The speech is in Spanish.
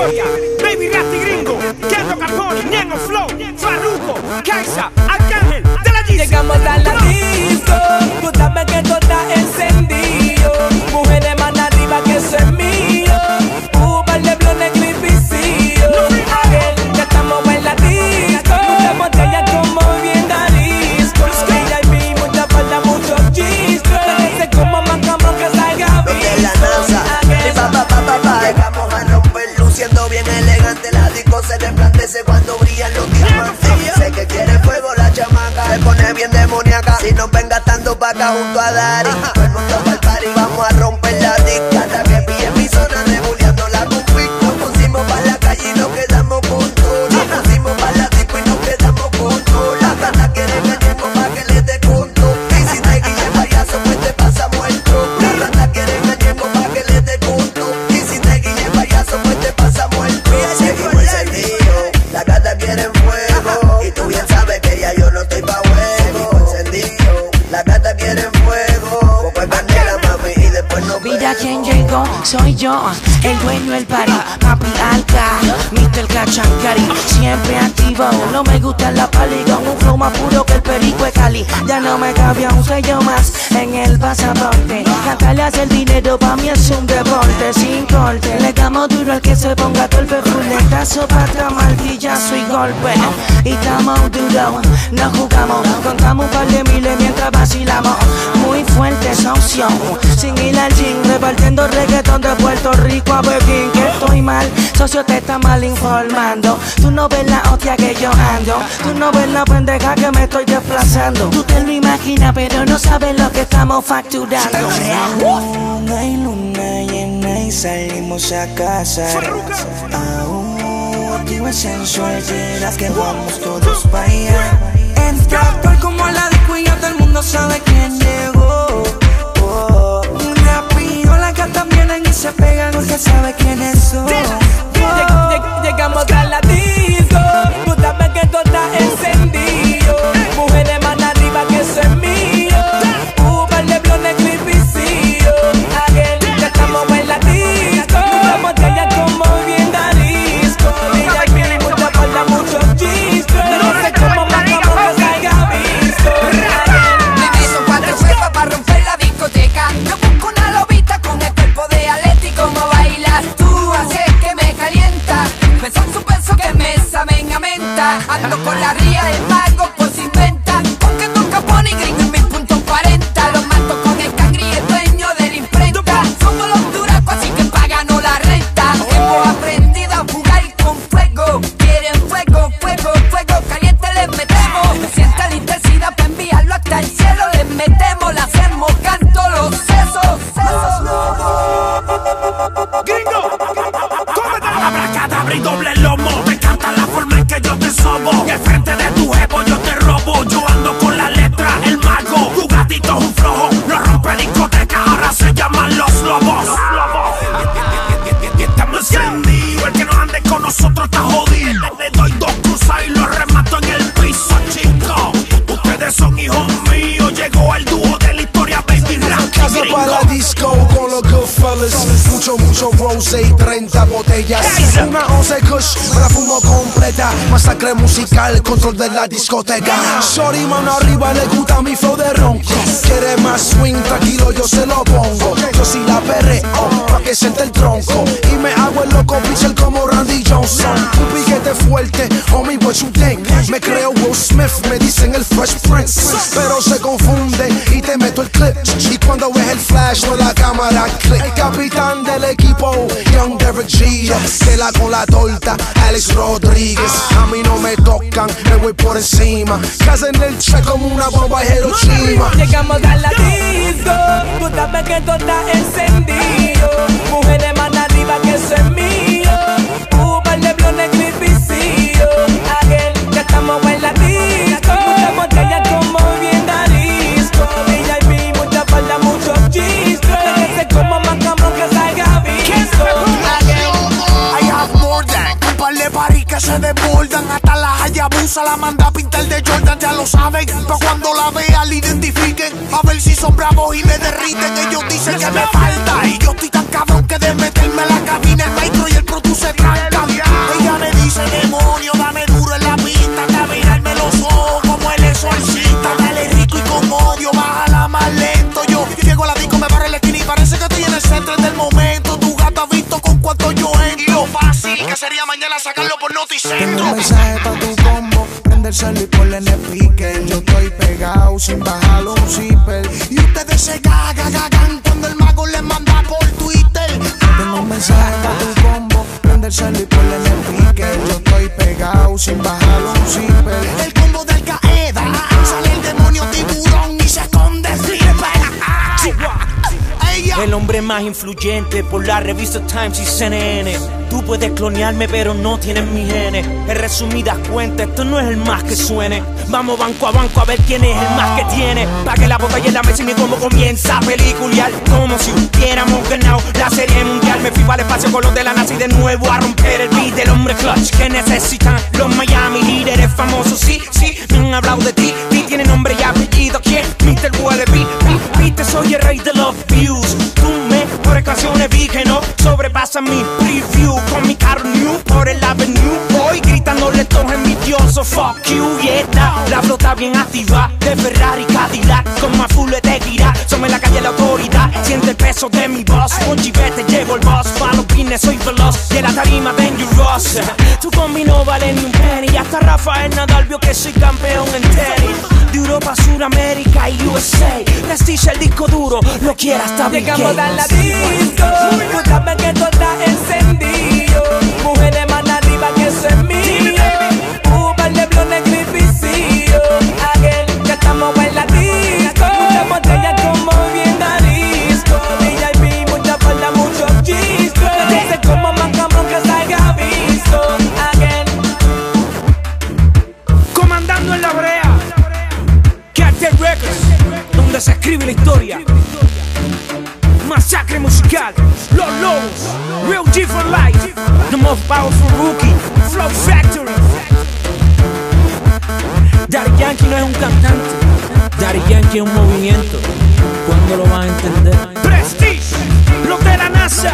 historia. Baby Rasty Gringo, Kendo Capone, Ñengo Flow, Farruko, Kaisa, Arcángel, de la. Llegamos a la se pone bien demoníaca. Si nos ven gastando vaca junto a Dari, todo el mundo va al party, vamos a romper soy yo, el dueño del party, papi alca, Mr. Cachancari, siempre activo, no me gusta la pali un flow más puro perico de Cali, ya no me cabía un sello más en el pasaporte, cantarle hace el dinero pa' mí es un deporte, sin corte, le damos duro al que se ponga torpe, fuletazo, pata, martillazo y golpe, y estamos duro, no jugamos, contamos un par de miles mientras vacilamos, muy fuerte opción, sin ir al gym, repartiendo reggaetón de Puerto Rico a Pekín, que estoy mal, socio te está mal informando, tú no ves la hostia que yo ando, tú no ves la pendeja que me estoy desplazando, tú te lo imaginas pero no sabes lo que estamos facturando. Luna y luna llena y salimos a casa. Aún activo el sensual, que vamos todos pa' allá. 30 botellas Una once kush, me la fumo completa. Masacre musical, control de la discoteca. Shorty mano arriba, le gusta mi flow de ronco. Quiere más swing, tranquilo yo se lo pongo. Yo sí la perreo, pa' que siente el tronco. Y me hago el loco pitcher como Randy Johnson. Un piquete fuerte, homie what you think Me creo Will Smith, me dicen el Fresh Prince. Pero se confunde y te meto el clip. Y cuando ves el flash no la cámara click. El capitán del equipo, Young Derek G Que la con la torta, Alex Rodríguez A mí no me tocan, me voy por encima en el check como una bomba Hiroshima Llegamos a la tú sabes que todo está encendido. Mujeres más arriba que eso es mío. la manda a pintar de Jordan, ya lo saben. Pa' cuando la vean, la identifiquen. A ver si son bravos y me derriten. Ellos dicen que me falta. Y yo estoy tan cabrón que de meterme a la cabina el y el produce se. Ella me dice, demonio, dame duro en la pista. Hasta mirarme los ojos como el exorcista. Dale rico y con odio, bájala más lento. Yo llego a la disco, me paro en la esquina y parece que estoy en el centro del momento. Tu gato ha visto con cuánto yo entro. Lo fácil que sería mañana sacarlo por noticentro ponle en el speaker. Yo estoy pegado sin bajarlo un zipper. Y ustedes se cagan, cagan cuando el mago les manda por Twitter. Tengo un mensaje pa' tu combo, prendérselo y ponle en el speaker. Yo estoy pegado sin bajarlo un zipper. El combo del Qaeda. Sale el demonio tiburón y se esconde. El hombre más influyente por la revista Times y CNN. Puedes clonearme, pero no tienes mi genes. En resumidas cuentas, esto no es el más que suene. Vamos banco a banco a ver quién es el más que tiene. Pa' que la botella en la mesa y mi combo comienza a peliculear. Como si hubiéramos ganado la serie mundial. Me fui para el espacio con los de la y de nuevo a romper el beat del hombre clutch que necesitan los Miami Heat. Eres famoso, sí, sí, me han hablado de ti. Ti tiene nombre y apellido. ¿Quién? Mr. Wallaby. Viste, soy el rey de los views. Que no sobrepasan mi preview. Con mi carro new por el avenue. Voy gritándole todos envidiosos. Fuck you, yeah. now. La flota bien activa de Ferrari Cadillac. Con más full de tequila. Somos en la calle la autoridad. Siente el peso de mi voz. Con chivete llevo el boss. Pa' los pines soy veloz. Y en la tarima dangerous. Tu combi no vale ni un penny. Hasta Rafael Nadal vio que soy campeón en tenis. De Europa, Suramérica y USA. Prestige el disco duro. Lo quiera hasta Llegamos a la disco, tú que todo está encendido. Mujeres más arriba que eso es mío. Se escribe la historia. Masacre musical, Los Lobos, Real G for Life, The Most Powerful Rookie, Flow Factory. Daddy Yankee no es un cantante, Daddy Yankee es un movimiento. ¿Cuándo lo van a entender? Prestige, los de la NASA,